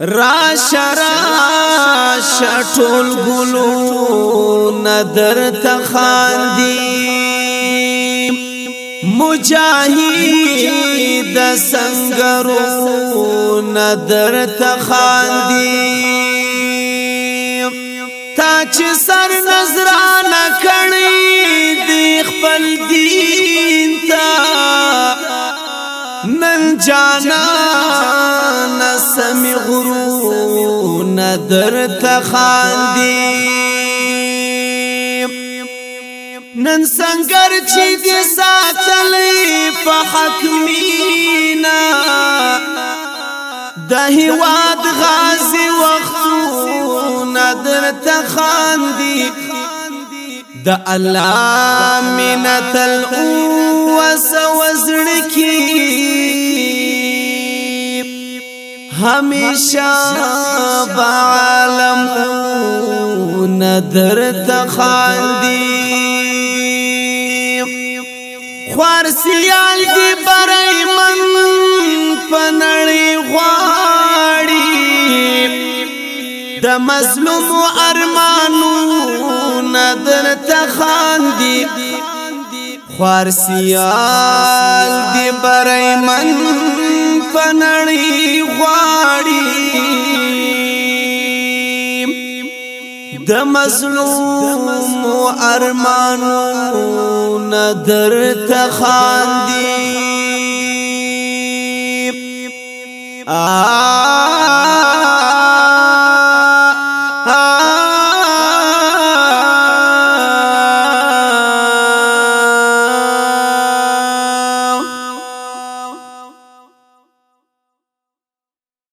را شرا شټول ګلو نظر ته خاندي مجاهد سنگرو نظر ته خاندي تا چې سر نظرانه کړی دی خپل دی نن جانا نسمی غرو ندر تخاندی نن سنگر چی دی ساتلی پا حکمینا دا هیواد غازی وقتو ندر تخاندی دا اللہ منت الان وسوزڑکی همیشه بعالم ندر تخاندی خوار سیال دی برای من پنړی غواړي د مظلوم ارمانو ندر تخاندی خوار سیال دی برای من پنړی د مظلوم ارمانو نظر تخاندی آ